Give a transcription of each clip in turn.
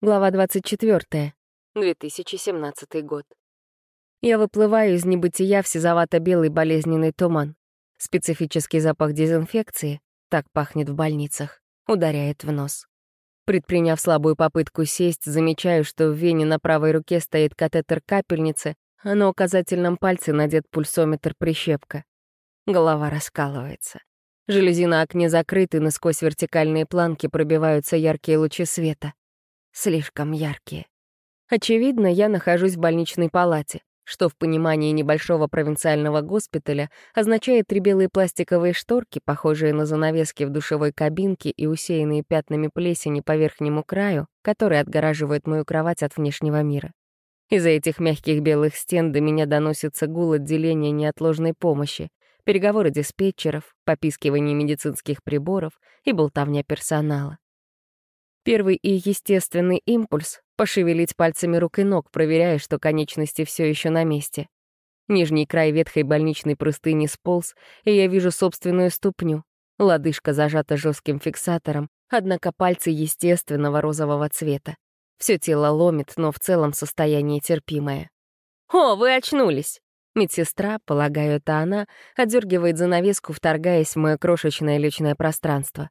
Глава 24. 2017 год. Я выплываю из небытия в сизовато-белый болезненный туман. Специфический запах дезинфекции, так пахнет в больницах, ударяет в нос. Предприняв слабую попытку сесть, замечаю, что в вене на правой руке стоит катетер капельницы, а на указательном пальце надет пульсометр-прищепка. Голова раскалывается. Жалюзи на окне закрыты, но сквозь вертикальные планки пробиваются яркие лучи света слишком яркие. Очевидно, я нахожусь в больничной палате, что в понимании небольшого провинциального госпиталя означает три белые пластиковые шторки, похожие на занавески в душевой кабинке и усеянные пятнами плесени по верхнему краю, которые отгораживают мою кровать от внешнего мира. Из-за этих мягких белых стен до меня доносится гул отделения неотложной помощи, переговоры диспетчеров, попискивание медицинских приборов и болтовня персонала. Первый и естественный импульс — пошевелить пальцами рук и ног, проверяя, что конечности все еще на месте. Нижний край ветхой больничной простыни сполз, и я вижу собственную ступню. Лодыжка зажата жестким фиксатором, однако пальцы естественного розового цвета. Все тело ломит, но в целом состояние терпимое. «О, вы очнулись!» Медсестра, полагаю, это она, отдергивает занавеску, вторгаясь в мое крошечное личное пространство.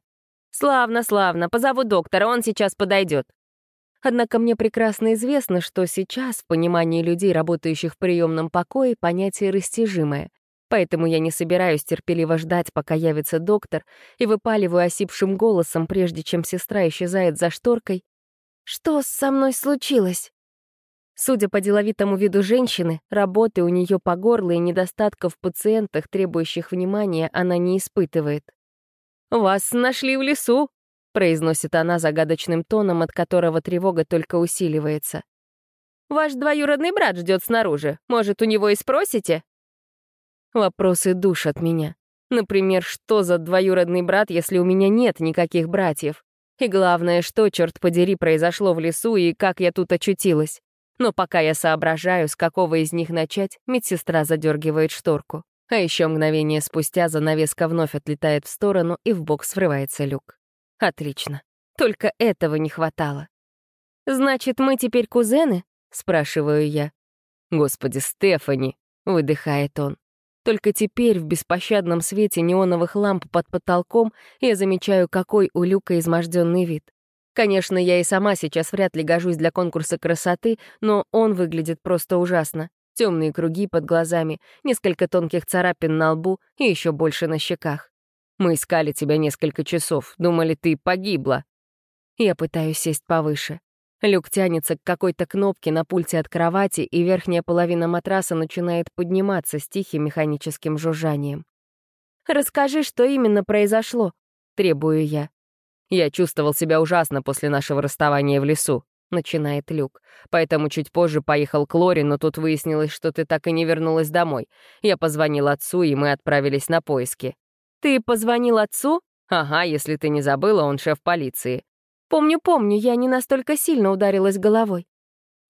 «Славно, славно, позову доктора, он сейчас подойдет. Однако мне прекрасно известно, что сейчас, в понимании людей, работающих в приемном покое, понятие растяжимое. Поэтому я не собираюсь терпеливо ждать, пока явится доктор, и выпаливаю осипшим голосом, прежде чем сестра исчезает за шторкой. «Что со мной случилось?» Судя по деловитому виду женщины, работы у нее по горло и недостатков в пациентах, требующих внимания, она не испытывает. «Вас нашли в лесу», — произносит она загадочным тоном, от которого тревога только усиливается. «Ваш двоюродный брат ждет снаружи. Может, у него и спросите?» Вопросы душат меня. Например, что за двоюродный брат, если у меня нет никаких братьев? И главное, что, черт подери, произошло в лесу и как я тут очутилась. Но пока я соображаю, с какого из них начать, медсестра задергивает шторку. А еще мгновение спустя занавеска вновь отлетает в сторону, и в бок срывается люк. Отлично. Только этого не хватало. «Значит, мы теперь кузены?» — спрашиваю я. «Господи, Стефани!» — выдыхает он. Только теперь в беспощадном свете неоновых ламп под потолком я замечаю, какой у Люка изможденный вид. Конечно, я и сама сейчас вряд ли гожусь для конкурса красоты, но он выглядит просто ужасно темные круги под глазами, несколько тонких царапин на лбу и еще больше на щеках. Мы искали тебя несколько часов, думали, ты погибла. Я пытаюсь сесть повыше. Люк тянется к какой-то кнопке на пульте от кровати, и верхняя половина матраса начинает подниматься с тихим механическим жужжанием. «Расскажи, что именно произошло», — требую я. Я чувствовал себя ужасно после нашего расставания в лесу. — начинает Люк. «Поэтому чуть позже поехал к Лоре, но тут выяснилось, что ты так и не вернулась домой. Я позвонил отцу, и мы отправились на поиски». «Ты позвонил отцу?» «Ага, если ты не забыла, он шеф полиции». «Помню, помню, я не настолько сильно ударилась головой».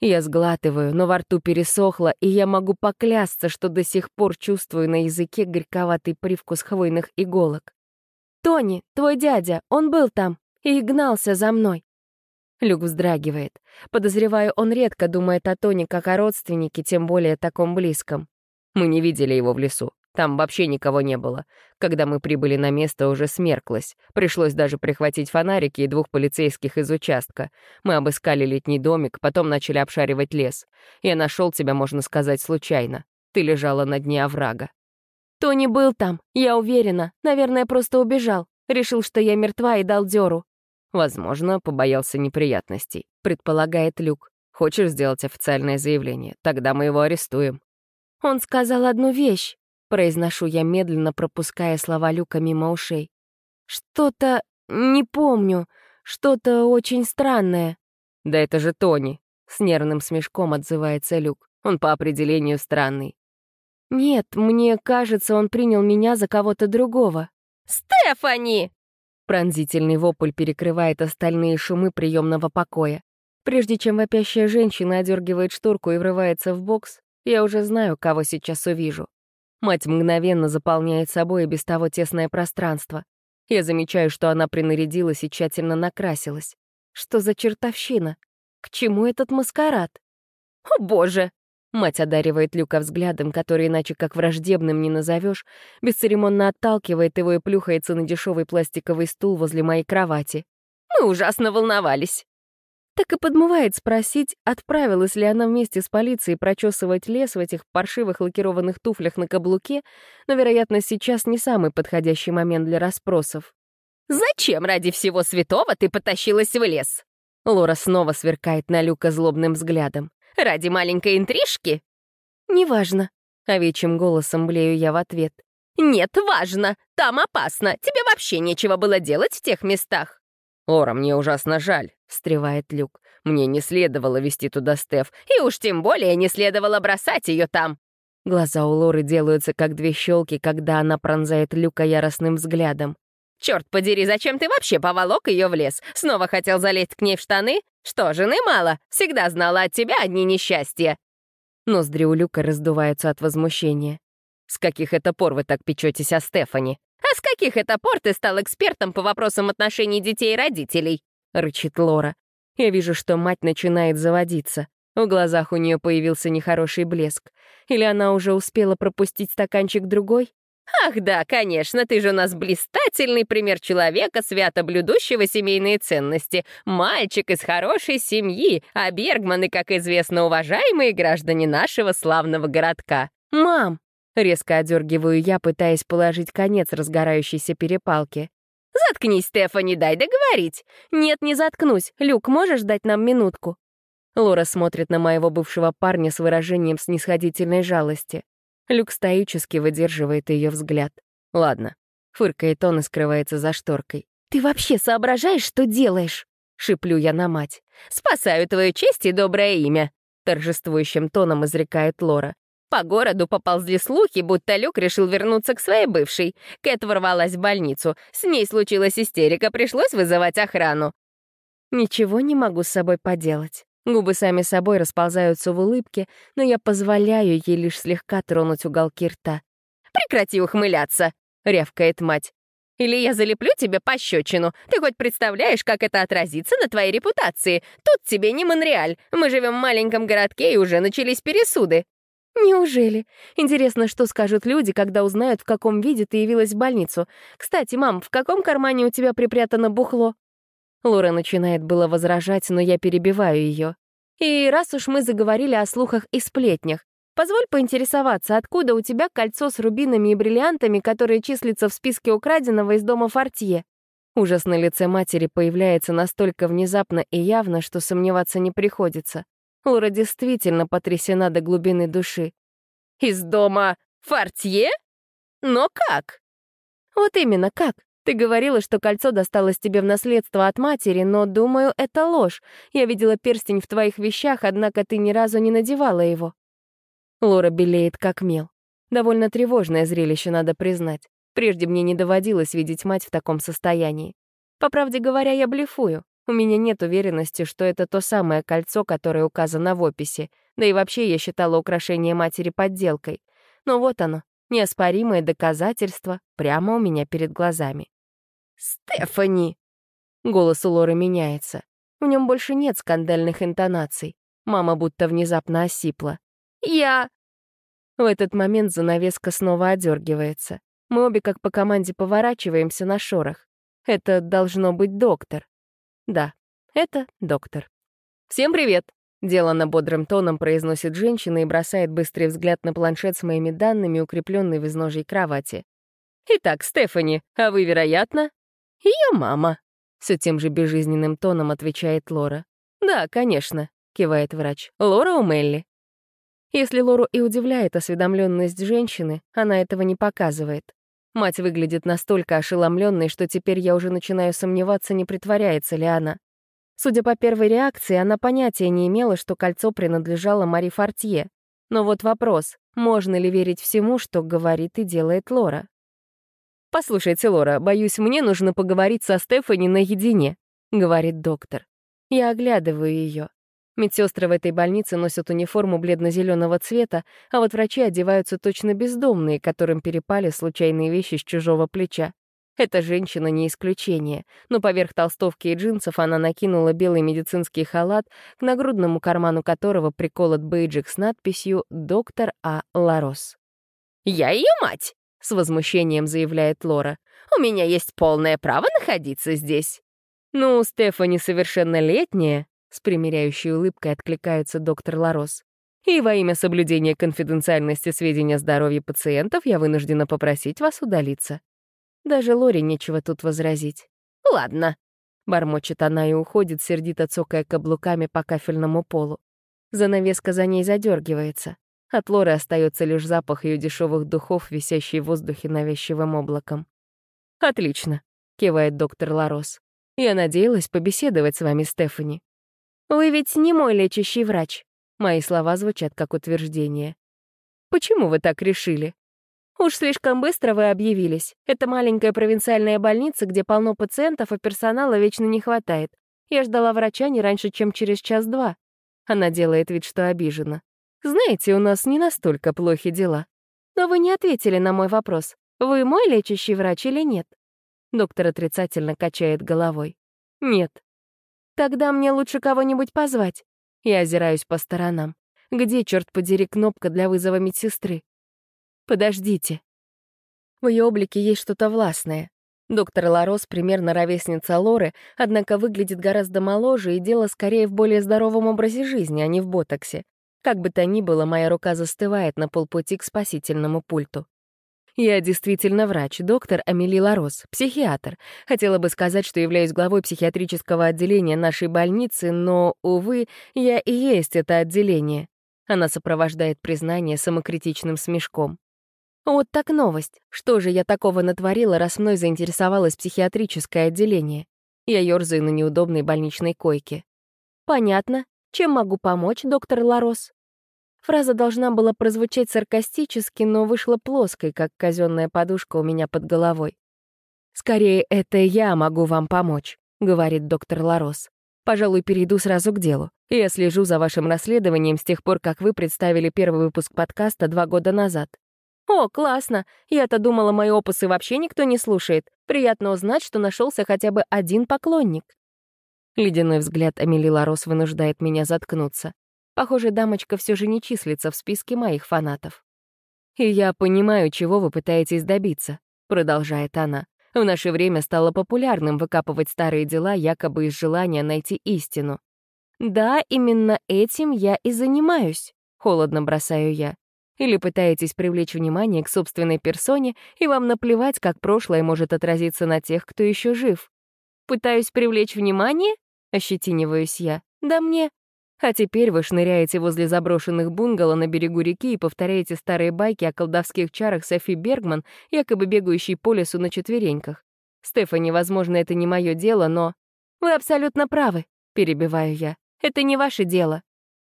Я сглатываю, но во рту пересохло, и я могу поклясться, что до сих пор чувствую на языке горьковатый привкус хвойных иголок. «Тони, твой дядя, он был там и гнался за мной. Люк вздрагивает. Подозреваю, он редко думает о Тони как о родственнике, тем более таком близком. Мы не видели его в лесу. Там вообще никого не было. Когда мы прибыли на место, уже смерклось. Пришлось даже прихватить фонарики и двух полицейских из участка. Мы обыскали летний домик, потом начали обшаривать лес. Я нашел тебя, можно сказать, случайно. Ты лежала на дне оврага. Тони был там, я уверена. Наверное, просто убежал. Решил, что я мертва и дал дёру. Возможно, побоялся неприятностей, предполагает Люк. Хочешь сделать официальное заявление? Тогда мы его арестуем. Он сказал одну вещь, произношу я медленно, пропуская слова Люка мимо ушей. Что-то... не помню. Что-то очень странное. Да это же Тони. С нервным смешком отзывается Люк. Он по определению странный. Нет, мне кажется, он принял меня за кого-то другого. «Стефани!» Пронзительный вопль перекрывает остальные шумы приемного покоя. Прежде чем вопящая женщина одергивает шторку и врывается в бокс, я уже знаю, кого сейчас увижу. Мать мгновенно заполняет собой и без того тесное пространство. Я замечаю, что она принарядилась и тщательно накрасилась. Что за чертовщина? К чему этот маскарад? О, боже! Мать одаривает Люка взглядом, который иначе как враждебным не назовешь, бесцеремонно отталкивает его и плюхается на дешевый пластиковый стул возле моей кровати. Мы ужасно волновались. Так и подмывает спросить, отправилась ли она вместе с полицией прочесывать лес в этих паршивых лакированных туфлях на каблуке, но, вероятно, сейчас не самый подходящий момент для расспросов. «Зачем ради всего святого ты потащилась в лес?» Лора снова сверкает на Люка злобным взглядом. «Ради маленькой интрижки?» «Неважно», — овечьим голосом блею я в ответ. «Нет, важно! Там опасно! Тебе вообще нечего было делать в тех местах!» «Лора, мне ужасно жаль», — встревает Люк. «Мне не следовало вести туда Стеф, и уж тем более не следовало бросать ее там». Глаза у Лоры делаются как две щелки, когда она пронзает Люка яростным взглядом. «Черт подери, зачем ты вообще поволок ее в лес? Снова хотел залезть к ней в штаны? Что, жены мало? Всегда знала от тебя одни несчастья». Ноздри у Люка раздуваются от возмущения. «С каких это пор вы так печетесь о Стефани?» «А с каких это пор ты стал экспертом по вопросам отношений детей и родителей?» — рычит Лора. Я вижу, что мать начинает заводиться. В глазах у нее появился нехороший блеск. Или она уже успела пропустить стаканчик другой? «Ах да, конечно, ты же у нас блистательный пример человека, свято блюдущего семейные ценности. Мальчик из хорошей семьи, а Бергманы, как известно, уважаемые граждане нашего славного городка. Мам, Резко одергиваю я, пытаясь положить конец разгорающейся перепалке. «Заткнись, Стефани, дай договорить!» «Нет, не заткнусь. Люк, можешь дать нам минутку?» Лора смотрит на моего бывшего парня с выражением снисходительной жалости. Люк стоически выдерживает ее взгляд. «Ладно». Фыркает он и скрывается за шторкой. «Ты вообще соображаешь, что делаешь?» Шиплю я на мать. «Спасаю твою честь и доброе имя», торжествующим тоном изрекает Лора. По городу поползли слухи, будто Люк решил вернуться к своей бывшей. Кэт ворвалась в больницу. С ней случилась истерика, пришлось вызывать охрану. Ничего не могу с собой поделать. Губы сами собой расползаются в улыбке, но я позволяю ей лишь слегка тронуть уголки рта. «Прекрати ухмыляться!» — рявкает мать. «Или я залеплю тебе пощечину. Ты хоть представляешь, как это отразится на твоей репутации? Тут тебе не Монреаль. Мы живем в маленьком городке, и уже начались пересуды. «Неужели? Интересно, что скажут люди, когда узнают, в каком виде ты явилась в больницу. Кстати, мам, в каком кармане у тебя припрятано бухло?» Лора начинает было возражать, но я перебиваю ее. «И раз уж мы заговорили о слухах и сплетнях, позволь поинтересоваться, откуда у тебя кольцо с рубинами и бриллиантами, которое числится в списке украденного из дома Фортье?» Ужас на лице матери появляется настолько внезапно и явно, что сомневаться не приходится. Лора действительно потрясена до глубины души. «Из дома Фортье? Но как?» «Вот именно, как? Ты говорила, что кольцо досталось тебе в наследство от матери, но, думаю, это ложь. Я видела перстень в твоих вещах, однако ты ни разу не надевала его». Лора белеет как мел. Довольно тревожное зрелище, надо признать. Прежде мне не доводилось видеть мать в таком состоянии. По правде говоря, я блефую. У меня нет уверенности, что это то самое кольцо, которое указано в описи, да и вообще я считала украшение матери подделкой. Но вот оно, неоспоримое доказательство прямо у меня перед глазами. «Стефани!» Голос у Лоры меняется. В нем больше нет скандальных интонаций. Мама будто внезапно осипла. «Я...» В этот момент занавеска снова одергивается. Мы обе как по команде поворачиваемся на шорох. Это должно быть доктор. Да, это доктор. «Всем привет!» — делано бодрым тоном произносит женщина и бросает быстрый взгляд на планшет с моими данными, укрепленный в изножьей кровати. «Итак, Стефани, а вы, вероятно?» «Ее мама», — все тем же безжизненным тоном отвечает Лора. «Да, конечно», — кивает врач. «Лора у Мелли». Если Лору и удивляет осведомленность женщины, она этого не показывает. Мать выглядит настолько ошеломленной, что теперь я уже начинаю сомневаться, не притворяется ли она. Судя по первой реакции, она понятия не имела, что кольцо принадлежало Мари Фортье. Но вот вопрос, можно ли верить всему, что говорит и делает Лора? «Послушайте, Лора, боюсь, мне нужно поговорить со Стефани наедине», — говорит доктор. Я оглядываю ее. Медсестры в этой больнице носят униформу бледно-зеленого цвета, а вот врачи одеваются точно бездомные, которым перепали случайные вещи с чужого плеча. Эта женщина не исключение, но поверх толстовки и джинсов она накинула белый медицинский халат, к нагрудному карману которого приколот бейджик с надписью «Доктор А. Ларос». «Я ее мать!» — с возмущением заявляет Лора. «У меня есть полное право находиться здесь». «Ну, Стефани совершеннолетняя», — с примиряющей улыбкой откликается доктор Ларос. «И во имя соблюдения конфиденциальности сведений о здоровье пациентов я вынуждена попросить вас удалиться». Даже Лоре нечего тут возразить. «Ладно», — бормочет она и уходит, сердито цокая каблуками по кафельному полу. Занавеска за ней задергивается. От Лоры остается лишь запах ее дешевых духов, висящий в воздухе навязчивым облаком. «Отлично», — кивает доктор Ларос. «Я надеялась побеседовать с вами, Стефани». «Вы ведь не мой лечащий врач», — мои слова звучат как утверждение. «Почему вы так решили?» «Уж слишком быстро вы объявились. Это маленькая провинциальная больница, где полно пациентов, а персонала вечно не хватает. Я ждала врача не раньше, чем через час-два». Она делает вид, что обижена. Знаете, у нас не настолько плохи дела. Но вы не ответили на мой вопрос. Вы мой лечащий врач или нет? Доктор отрицательно качает головой. Нет. Тогда мне лучше кого-нибудь позвать. Я озираюсь по сторонам. Где, черт подери, кнопка для вызова медсестры? Подождите. В ее облике есть что-то властное. Доктор Ларос примерно ровесница Лоры, однако выглядит гораздо моложе и дело скорее в более здоровом образе жизни, а не в ботоксе. Как бы то ни было, моя рука застывает на полпути к спасительному пульту. Я действительно врач, доктор Амели Ларос, психиатр. Хотела бы сказать, что являюсь главой психиатрического отделения нашей больницы, но, увы, я и есть это отделение. Она сопровождает признание самокритичным смешком. Вот так новость. Что же я такого натворила, раз мной заинтересовалось психиатрическое отделение? Я ёрзаю на неудобной больничной койке. Понятно. Чем могу помочь, доктор Ларос? Фраза должна была прозвучать саркастически, но вышла плоской, как казенная подушка у меня под головой. «Скорее, это я могу вам помочь», — говорит доктор Ларос. «Пожалуй, перейду сразу к делу. Я слежу за вашим расследованием с тех пор, как вы представили первый выпуск подкаста два года назад. «О, классно! Я-то думала, мои опусы вообще никто не слушает. Приятно узнать, что нашелся хотя бы один поклонник». Ледяной взгляд Амели Ларос вынуждает меня заткнуться. Похоже, дамочка все же не числится в списке моих фанатов. «И я понимаю, чего вы пытаетесь добиться», — продолжает она. «В наше время стало популярным выкапывать старые дела якобы из желания найти истину». «Да, именно этим я и занимаюсь», — холодно бросаю я. Или пытаетесь привлечь внимание к собственной персоне, и вам наплевать, как прошлое может отразиться на тех, кто еще жив. «Пытаюсь привлечь внимание?» — ощетиниваюсь я. «Да мне». А теперь вы шныряете возле заброшенных бунгало на берегу реки и повторяете старые байки о колдовских чарах Софи Бергман, якобы бегающей по лесу на четвереньках. Стефани, возможно, это не мое дело, но... «Вы абсолютно правы», — перебиваю я. «Это не ваше дело.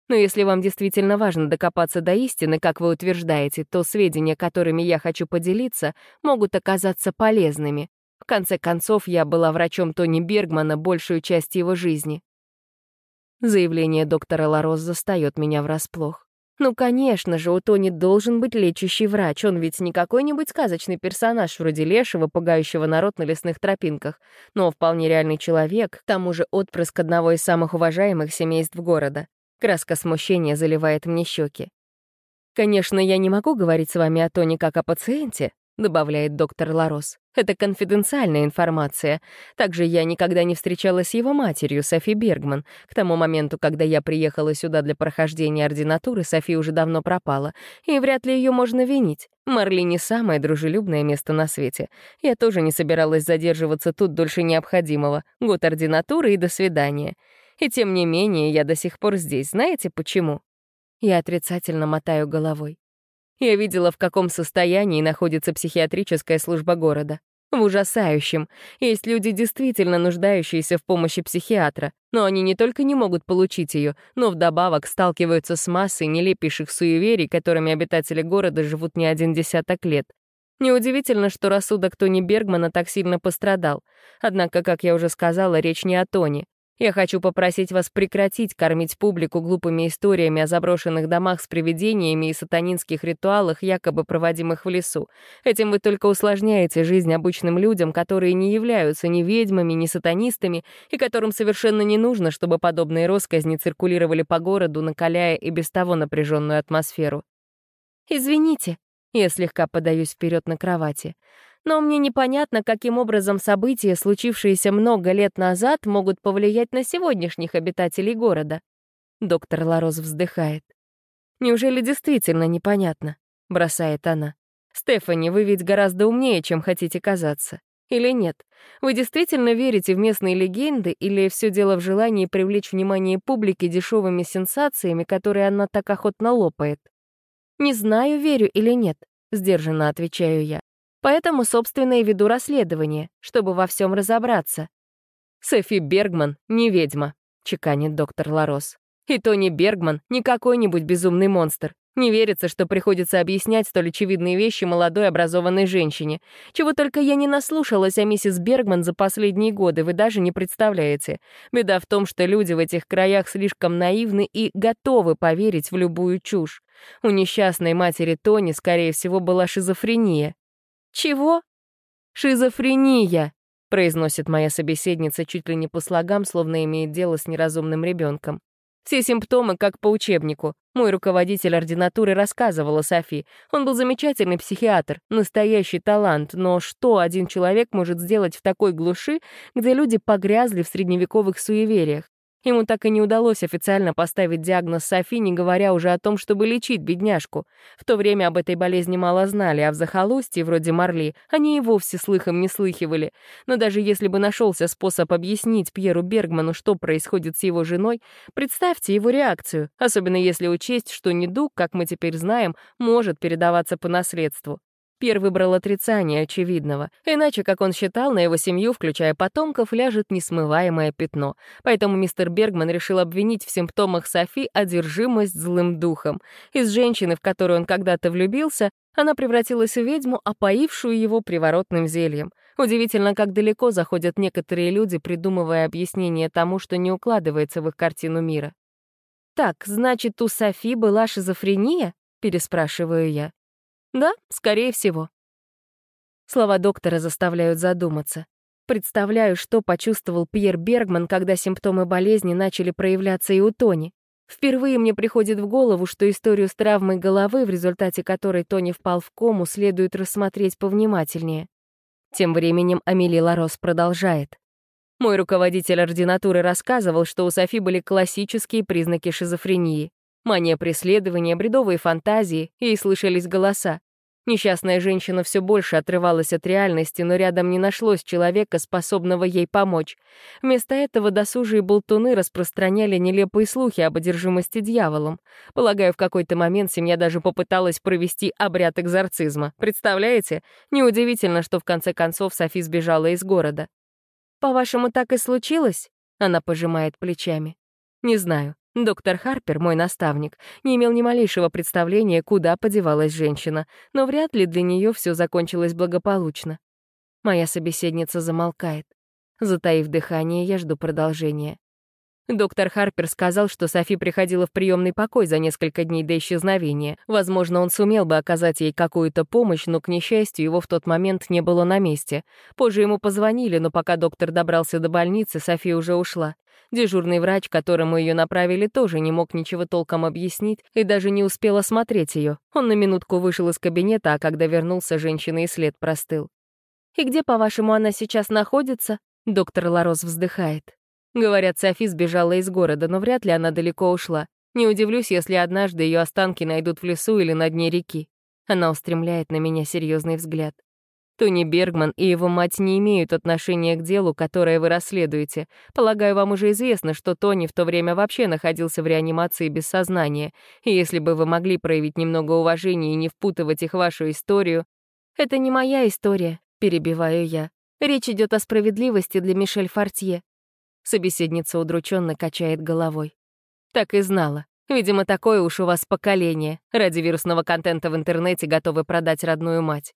Но если вам действительно важно докопаться до истины, как вы утверждаете, то сведения, которыми я хочу поделиться, могут оказаться полезными. Конце концов, я была врачом Тони Бергмана большую часть его жизни. Заявление доктора Ларос застаёт меня врасплох. Ну, конечно же, у Тони должен быть лечащий врач, он ведь не какой-нибудь сказочный персонаж вроде лешего, пугающего народ на лесных тропинках, но вполне реальный человек, к тому же отпрыск одного из самых уважаемых семейств города. Краска смущения заливает мне щеки. Конечно, я не могу говорить с вами о Тони как о пациенте, добавляет доктор Ларос. Это конфиденциальная информация. Также я никогда не встречалась с его матерью, Софи Бергман. К тому моменту, когда я приехала сюда для прохождения ординатуры, Софи уже давно пропала, и вряд ли ее можно винить. Марли не самое дружелюбное место на свете. Я тоже не собиралась задерживаться тут дольше необходимого. Год ординатуры и до свидания. И тем не менее, я до сих пор здесь. Знаете почему? Я отрицательно мотаю головой. Я видела, в каком состоянии находится психиатрическая служба города. В ужасающем. Есть люди, действительно нуждающиеся в помощи психиатра, но они не только не могут получить ее, но вдобавок сталкиваются с массой нелепейших суеверий, которыми обитатели города живут не один десяток лет. Неудивительно, что рассудок Тони Бергмана так сильно пострадал. Однако, как я уже сказала, речь не о Тони. Я хочу попросить вас прекратить кормить публику глупыми историями о заброшенных домах с привидениями и сатанинских ритуалах, якобы проводимых в лесу. Этим вы только усложняете жизнь обычным людям, которые не являются ни ведьмами, ни сатанистами, и которым совершенно не нужно, чтобы подобные росказни циркулировали по городу, накаляя и без того напряженную атмосферу. «Извините», — я слегка подаюсь вперед на кровати, но мне непонятно, каким образом события, случившиеся много лет назад, могут повлиять на сегодняшних обитателей города. Доктор Ларос вздыхает. «Неужели действительно непонятно?» — бросает она. «Стефани, вы ведь гораздо умнее, чем хотите казаться. Или нет? Вы действительно верите в местные легенды или все дело в желании привлечь внимание публики дешевыми сенсациями, которые она так охотно лопает?» «Не знаю, верю или нет», — сдержанно отвечаю я. Поэтому, собственно, и веду расследование, чтобы во всем разобраться. «Софи Бергман не ведьма», — чеканит доктор Ларос. «И Тони Бергман не какой-нибудь безумный монстр. Не верится, что приходится объяснять столь очевидные вещи молодой образованной женщине. Чего только я не наслушалась о миссис Бергман за последние годы, вы даже не представляете. Беда в том, что люди в этих краях слишком наивны и готовы поверить в любую чушь. У несчастной матери Тони, скорее всего, была шизофрения. «Чего?» «Шизофрения», — произносит моя собеседница чуть ли не по слогам, словно имеет дело с неразумным ребенком. Все симптомы как по учебнику. Мой руководитель ординатуры рассказывала Софи. Он был замечательный психиатр, настоящий талант, но что один человек может сделать в такой глуши, где люди погрязли в средневековых суевериях? Ему так и не удалось официально поставить диагноз Софи, не говоря уже о том, чтобы лечить бедняжку. В то время об этой болезни мало знали, а в захолустье, вроде Марли, они и вовсе слыхом не слыхивали. Но даже если бы нашелся способ объяснить Пьеру Бергману, что происходит с его женой, представьте его реакцию, особенно если учесть, что недуг, как мы теперь знаем, может передаваться по наследству. Пьер выбрал отрицание очевидного. Иначе, как он считал, на его семью, включая потомков, ляжет несмываемое пятно. Поэтому мистер Бергман решил обвинить в симптомах Софи одержимость злым духом. Из женщины, в которую он когда-то влюбился, она превратилась в ведьму, опоившую его приворотным зельем. Удивительно, как далеко заходят некоторые люди, придумывая объяснение тому, что не укладывается в их картину мира. «Так, значит, у Софи была шизофрения?» — переспрашиваю я. Да, скорее всего. Слова доктора заставляют задуматься. Представляю, что почувствовал Пьер Бергман, когда симптомы болезни начали проявляться и у Тони. Впервые мне приходит в голову, что историю с травмой головы, в результате которой Тони впал в кому, следует рассмотреть повнимательнее. Тем временем Амели Ларос продолжает. Мой руководитель ординатуры рассказывал, что у Софи были классические признаки шизофрении. Мания преследования, бредовые фантазии, ей слышались голоса. Несчастная женщина все больше отрывалась от реальности, но рядом не нашлось человека, способного ей помочь. Вместо этого досужие болтуны распространяли нелепые слухи об одержимости дьяволом. Полагаю, в какой-то момент семья даже попыталась провести обряд экзорцизма. Представляете? Неудивительно, что в конце концов Софи сбежала из города. «По-вашему, так и случилось?» Она пожимает плечами. «Не знаю. Доктор Харпер, мой наставник, не имел ни малейшего представления, куда подевалась женщина, но вряд ли для нее все закончилось благополучно. Моя собеседница замолкает. Затаив дыхание, я жду продолжения. Доктор Харпер сказал, что Софи приходила в приемный покой за несколько дней до исчезновения. Возможно, он сумел бы оказать ей какую-то помощь, но, к несчастью, его в тот момент не было на месте. Позже ему позвонили, но пока доктор добрался до больницы, Софи уже ушла. Дежурный врач, которому ее направили, тоже не мог ничего толком объяснить и даже не успел осмотреть ее. Он на минутку вышел из кабинета, а когда вернулся, женщина и след простыл. «И где, по-вашему, она сейчас находится?» Доктор Ларос вздыхает. Говорят, Софи сбежала из города, но вряд ли она далеко ушла. Не удивлюсь, если однажды ее останки найдут в лесу или на дне реки. Она устремляет на меня серьезный взгляд. Тони Бергман и его мать не имеют отношения к делу, которое вы расследуете. Полагаю, вам уже известно, что Тони в то время вообще находился в реанимации без сознания. И если бы вы могли проявить немного уважения и не впутывать их в вашу историю... «Это не моя история», — перебиваю я. «Речь идет о справедливости для Мишель Фортье. Собеседница удрученно качает головой. Так и знала. Видимо, такое уж у вас поколение. Ради вирусного контента в интернете готовы продать родную мать.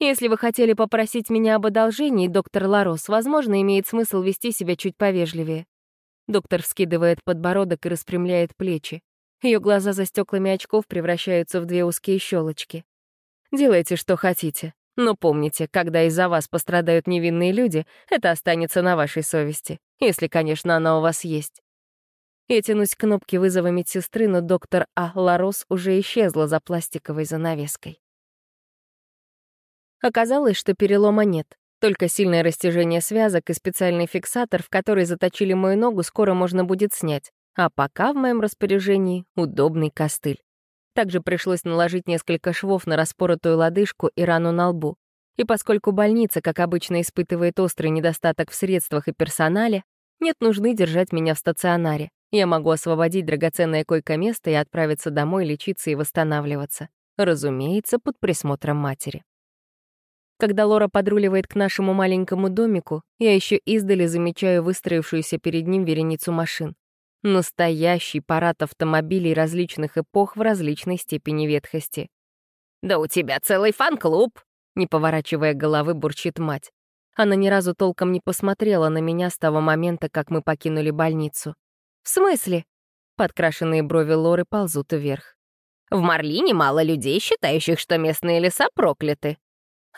Если вы хотели попросить меня об одолжении, доктор Ларос, возможно, имеет смысл вести себя чуть повежливее. Доктор вскидывает подбородок и распрямляет плечи. Ее глаза за стеклами очков превращаются в две узкие щелочки. Делайте, что хотите. Но помните, когда из-за вас пострадают невинные люди, это останется на вашей совести. Если, конечно, она у вас есть. Я тянусь к кнопке вызова медсестры, но доктор А. Ларос уже исчезла за пластиковой занавеской. Оказалось, что перелома нет. Только сильное растяжение связок и специальный фиксатор, в который заточили мою ногу, скоро можно будет снять. А пока в моем распоряжении удобный костыль. Также пришлось наложить несколько швов на распоротую лодыжку и рану на лбу. И поскольку больница, как обычно, испытывает острый недостаток в средствах и персонале, нет нужды держать меня в стационаре. Я могу освободить драгоценное койко-место и отправиться домой лечиться и восстанавливаться. Разумеется, под присмотром матери. Когда Лора подруливает к нашему маленькому домику, я еще издали замечаю выстроившуюся перед ним вереницу машин. Настоящий парад автомобилей различных эпох в различной степени ветхости. «Да у тебя целый фан-клуб!» Не поворачивая головы, бурчит мать. Она ни разу толком не посмотрела на меня с того момента, как мы покинули больницу. «В смысле?» Подкрашенные брови Лоры ползут вверх. «В Марлине мало людей, считающих, что местные леса прокляты.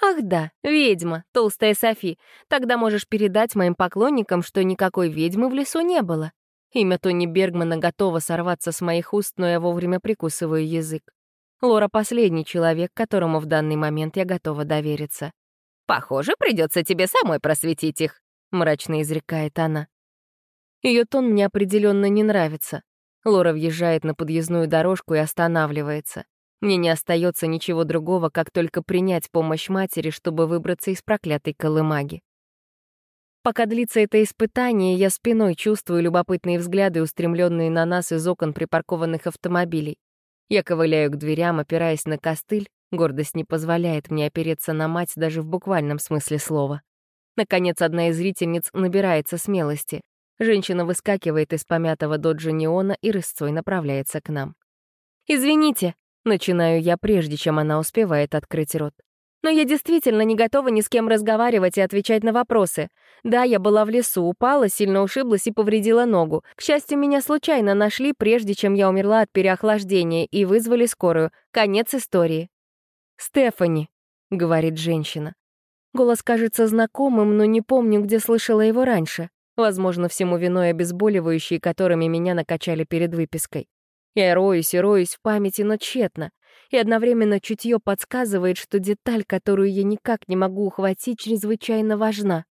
«Ах да, ведьма, толстая Софи. Тогда можешь передать моим поклонникам, что никакой ведьмы в лесу не было». Имя Тони Бергмана готово сорваться с моих уст, но я вовремя прикусываю язык. Лора — последний человек, которому в данный момент я готова довериться. «Похоже, придется тебе самой просветить их», — мрачно изрекает она. Ее тон мне определенно не нравится. Лора въезжает на подъездную дорожку и останавливается. Мне не остается ничего другого, как только принять помощь матери, чтобы выбраться из проклятой колымаги. Пока длится это испытание, я спиной чувствую любопытные взгляды, устремленные на нас из окон припаркованных автомобилей. Я ковыляю к дверям, опираясь на костыль, гордость не позволяет мне опереться на мать даже в буквальном смысле слова. Наконец, одна из зрительниц набирается смелости. Женщина выскакивает из помятого доджа неона и рысцой направляется к нам. «Извините», Начинаю я, прежде чем она успевает открыть рот. Но я действительно не готова ни с кем разговаривать и отвечать на вопросы. Да, я была в лесу, упала, сильно ушиблась и повредила ногу. К счастью, меня случайно нашли, прежде чем я умерла от переохлаждения, и вызвали скорую. Конец истории. «Стефани», — говорит женщина. Голос кажется знакомым, но не помню, где слышала его раньше. Возможно, всему виной обезболивающие, которыми меня накачали перед выпиской. Я роюсь и роюсь в памяти, но тщетно. И одновременно чутье подсказывает, что деталь, которую я никак не могу ухватить, чрезвычайно важна.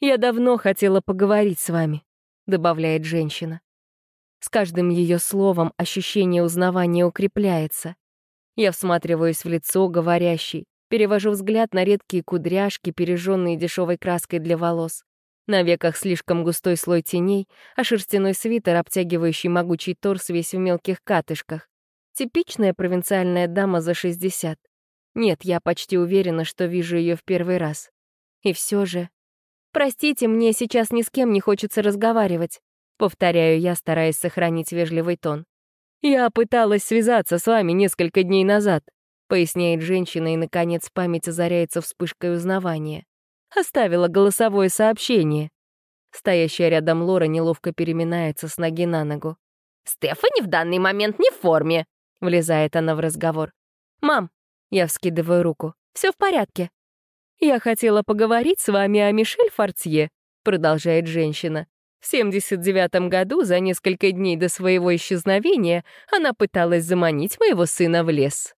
«Я давно хотела поговорить с вами», — добавляет женщина. С каждым ее словом ощущение узнавания укрепляется. Я всматриваюсь в лицо говорящей, перевожу взгляд на редкие кудряшки, пережженные дешевой краской для волос. На веках слишком густой слой теней, а шерстяной свитер, обтягивающий могучий торс, весь в мелких катышках. Типичная провинциальная дама за 60. Нет, я почти уверена, что вижу ее в первый раз. И все же... «Простите, мне сейчас ни с кем не хочется разговаривать», — повторяю я, стараясь сохранить вежливый тон. «Я пыталась связаться с вами несколько дней назад», — поясняет женщина, и, наконец, память озаряется вспышкой узнавания. Оставила голосовое сообщение. Стоящая рядом Лора неловко переминается с ноги на ногу. «Стефани в данный момент не в форме», — влезает она в разговор. «Мам», — я вскидываю руку, — «все в порядке». «Я хотела поговорить с вами о Мишель Фортье», — продолжает женщина. В 79 году, за несколько дней до своего исчезновения, она пыталась заманить моего сына в лес.